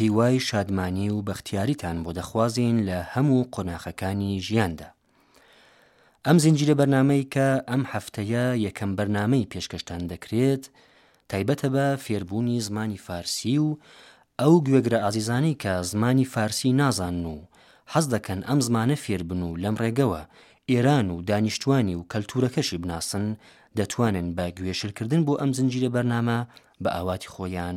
هیوای شادمانی و بەختیاریتان بۆ دەخوازین لە هەموو قۆناخەکانی ژیاندا. ئەم زنجیرە بەرنامەی کە ئەم هەفتەیە یەکەم بەرنامەی پێشکەشتان دەکرێت، تایبەتە بە فێربوونی زمانی فارسی و ئەو گوێگرە ئازیزانەی کە زمانی فارسی نازانن و حەز دەکەن ئەم زمانە فێربن و لەم ڕێگەوە ئێران و دانیشتوانی و کەلتوورەکەشی بناسن دەتوانن بە گوێ شلکردن بۆ ئەم زنجیرە بەرنامە بە ئاواتی خۆیان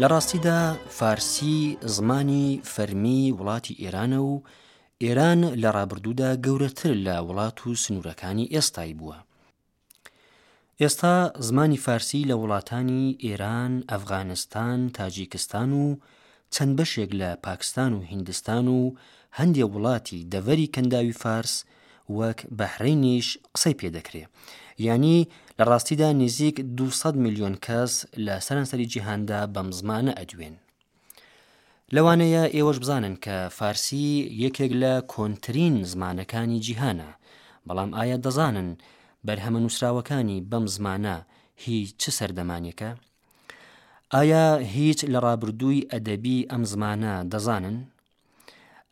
لە ڕاستیدا فارسی زمانی فەرمی وڵاتی ئێرانە و ئێران لە ڕابردوودا گەورەتر لە وڵات و سنوورەکانی ئێستای بووە. ئێستا زمانی فارسی لە وڵاتانی ئێران، ئەفغانستان، تاجیکستان و چەند بەشێک لە پاکستان و هیندستان و هەندێ وڵاتی دەڤەری کەنداوی فارس وەک بەحرەینیش قسەی پێ دەکرێ. یانی لە ڕاستیدا نیزیک دوو سەد ملیۆن کەس لە سەرانسەری جیهاندا بەم زمانە ئەدوێن. لەوانەیە ئێوەش بزانن کە فارسی یەکێک لە کۆنترین زمانەکانی جیهانە، بەڵام ئایا دەزانن بەرهەمە نووسراوەکانی بەم زمانە هی چ سەردەمانێکە؟ ئایا هیچ لە ڕابردووی ئەدەبی ئەم زمانە دەزانن؟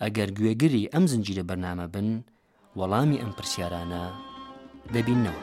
ئەگەر گوێگری ئەم زنجیرە بەرنامە بن وەڵامی ئەم پرسیارانە دەبینەوە.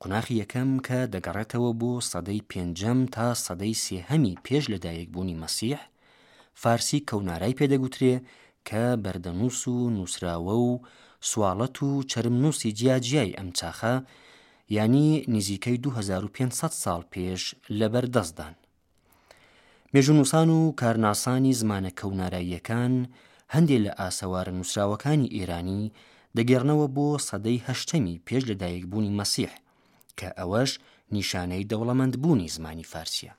قوناخی یەکەم کە دەگەڕێتەوە بۆ سەدەی پێنجەم تا سەدەی سێهەمی پێش لە دایکبوونی مەسیح فارسی کەونارای پێدەگوترێ کە بەردەنووس و نووسراوە و سواڵەت و چرم نووسی جیاجیای ئەم چاخە ینی نزیکەی 2500 ساڵ پێش لەبەردەستدان. مێژوونووسان و کارناسانی زمانە کەوناراییەکان هەندێ لە ئاسەوارە نووسراوەکانی ئێرانی دەگەڕێنەوە بۆ سەدەی هەشتەمی پێش لەدایکبوونی مەسیح کە ئەوەش نیشانەی دەوڵەمەندبوونی زمانی فارسیە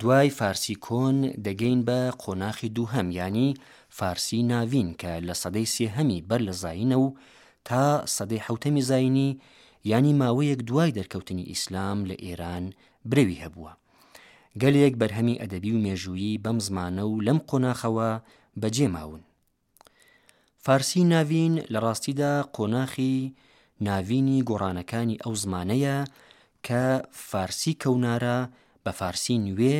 دوای فارسی کۆن دەگەین بە قۆناخی دووهەم ینی فارسی ناڤین کە لە سەدەی سێهەمی بەر لە زینە و تا سەدەی حوتەمی زینی ینی ماوەیەک دوای دەرکەوتنی ئیسلام لە ئێران برەوی هەبووە. گەلێک بەرهەمی ئەدەبی و مێژوویی بەم زمانە و لەم قۆناخەوە بەجێ ماون. فارسی ناڤین لە ڕاستیدا قۆناخی ناڤینی گۆڕانەکانی ئەو زمانەیە کە فارسی کەونارا بە فارسی نوێ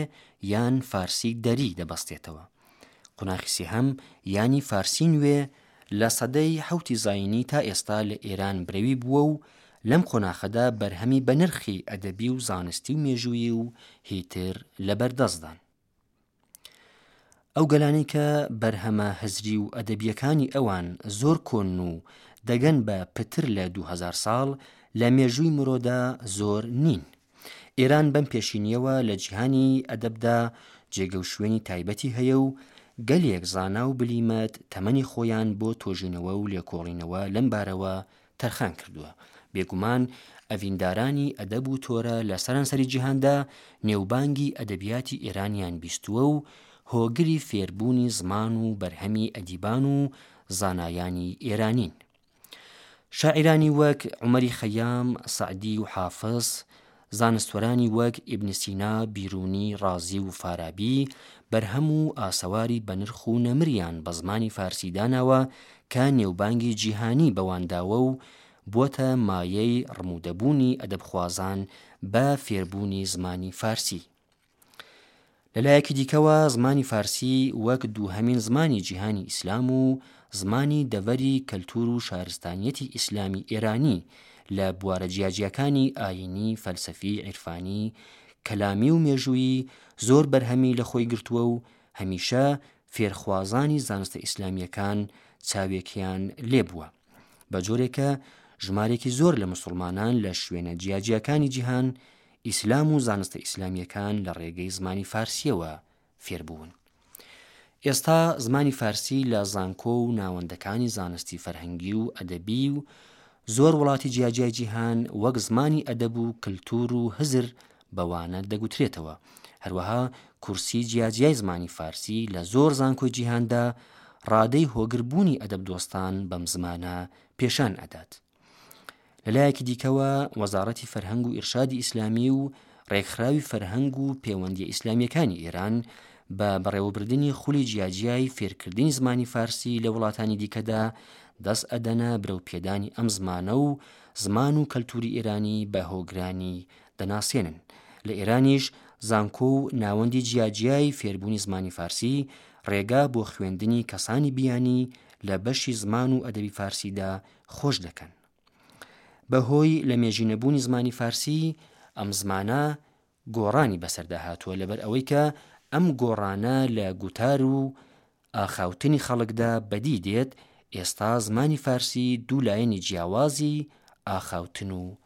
یان فارسی دەری دەبەستێتەوە. قوناخی سێهەم یانی فارسی نوێ لە سەدەی حەوتی زایینی تا ئێستا لە ئێران برەوی بووە و لەم قۆناخەدا بەرهەمی بەنرخی ئەدەبی و زانستی و مێژوویی و هی تر لە بەردەستدان. ئەو گەلانەی کە بەرهەمە هزری و ئەدەبییەکانی ئەوان زۆر کۆن و دەگەن بە پتر لە دوو هەزار ساڵ لە مێژووی مرۆدا زۆر نین. ئێران بەم پێشینییەوە لە جیهانی ئەدەبدا جێگە و شوێنی تایبەتی هەیە و گەلێک زانا و بلیمەت تەمەنی خۆیان بۆ تۆژینەوە و لێکۆڵینەوە لەم بارەوە تەرخان کردووە. بێگومان ئەڤیندارانی ئەدەب و تۆرە لە سەرانسەری جیهاندا نێوبانگی ئەدەبیاتی ئێرانیان بیستووە و هۆگری فێربوونی زمان و بەرهەمی ئەدیبان و زانایانی ئێرانین. شاعیرانی وەک عمەری خەیام سعدی و حافظ زانستوەرانی وەک ئیبنی سینا بیرونی ڕازی و فارابی بەرهەم و ئاسەواری بەنرخ و نەمریان بە زمانی فارسی داناوە کە نێوبانگی جیهانی بەوانداوە و بووەتە مایەی ڕموودەبوونی ئەدەبخوازان بە فێربوونی زمانی فارسی لەلایەکی دیکەوە زمانی فارسی وەک دووهەمین زمانی جیهانی ئیسلام و زمانی دەڤەری کەلتور و شارستانیەتی ئیسلامی ئێرانی لە بوارە جیاجیاکانی ئاینی فەلسەفی عیرفانی کەلامی و مێژوویی زۆر بەرهەمی لە خۆی گرتووە و هەمیشە فێرخوازانی زانستە ئیسلامیەکان چاوێکیان لێبووە بە جۆرێکە ژمارێکی زۆر لە مسلمانان لە شوێنە جیاجیاکانی جیهان ئیسلام و زانستە ئیسلامیەکان لە ڕێگەی زمانی فارسیەوە فێر بوون. ئێستا زمانی فارسی لە زانکۆ و ناوەندەکانی زانستی فەرهەنگی و ئەدەبی و زۆر وڵاتی جیاجیای جیهان وەک زمانی ئەدەب و کلتور و هزر بە وانە دەگوترێتەوە. هەروەها کورسی جیاجیای زمانی فارسی لە زۆر زانکۆی جیهاندا ڕادەی هۆگر بوونی ئەدەب دۆستان بەم زمانە پێشان ئەدات. لەلایەکی دیکەوە وەزاڕەتی فەرهەنگ و ئیرشادی ئیسلامی و ڕێکخراوی فەرهەنگ و پێوەندی ئیسلامیەکانی ئێران بە بەڕێوەبردنی خولی جیاجیای فێرکردنی زمانی فارسی لە وڵاتانی دیکەدا دەست ئەدەنە برەو پێدانی ئەم زمانە و زمان و کەلتوری ئێرانی بە هۆگرانی دەناسێنن لە ئێرانیش زانکۆ و ناوەندی جیاجیای فێربوونی زمانی فارسی ڕێگا بۆ خوێندنی کەسانی بیانی لە بەشی زمان و ئەدەبی فارسیدا خۆش دەکەن. بە هۆی لە مێژی نەبوونی زمانی فارسی ئەم زمانە گۆڕانی بەسەردا هاتووە لەبەر ئەوەی کە ئەم گۆڕانە لە گوتار و ئاخاوتنی خەڵکدا بەدی دێت ئێستا زمانی فارسی دوو لایەنی جیاوازی ئاخاوتن و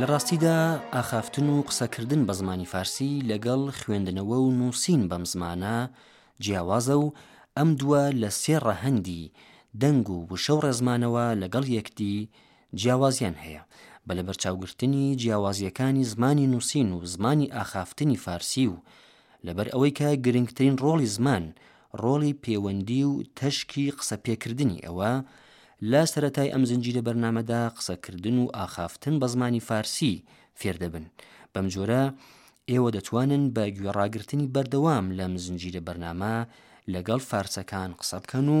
لە ڕاستیدا ئاخافتن و قسەکردن بە زمانی فارسی لەگەڵ خوێندنەوە و نووسین بەم زمانە جیاوازە و ئەم دووە لە سێ ڕەهەندی دەنگ و وشە و ڕێزمانەوە لەگەڵ یەکدی جیاوازیان هەیە، بە لەبەرچاوگرتنی جیاوازییەکانی زمانی نووسین و زمانی ئاخافتنی فارسی و لەبەر ئەوەی کە گرنگترین ڕۆڵی زمان ڕۆڵی پێوەندی و تەشکی قسەپێکردنی ئەوە لە سەرەتای ئەم زنجیرە بەرنامەدا قسەکردن و ئاخافتن بە زمانی فارسی فێر دەبن بەم جۆرە ئێوە دەتوانن بە گوێڕاگرتنی بەردەوام لەم زنجیرە بەرنامە لەگەڵ فارسەکان قسە بکەن و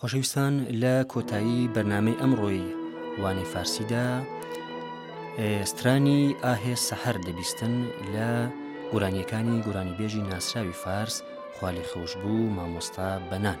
خۆشەویستان لە کۆتایی بەرنمەی ئەمڕۆی وانی فارسیدا ئێسترانی ئاهێ سەحر دەبیستن لە گورانیەکانی گورانی بێژی ناسراوی فارس خالی خۆش بوو مامۆستا بەنان.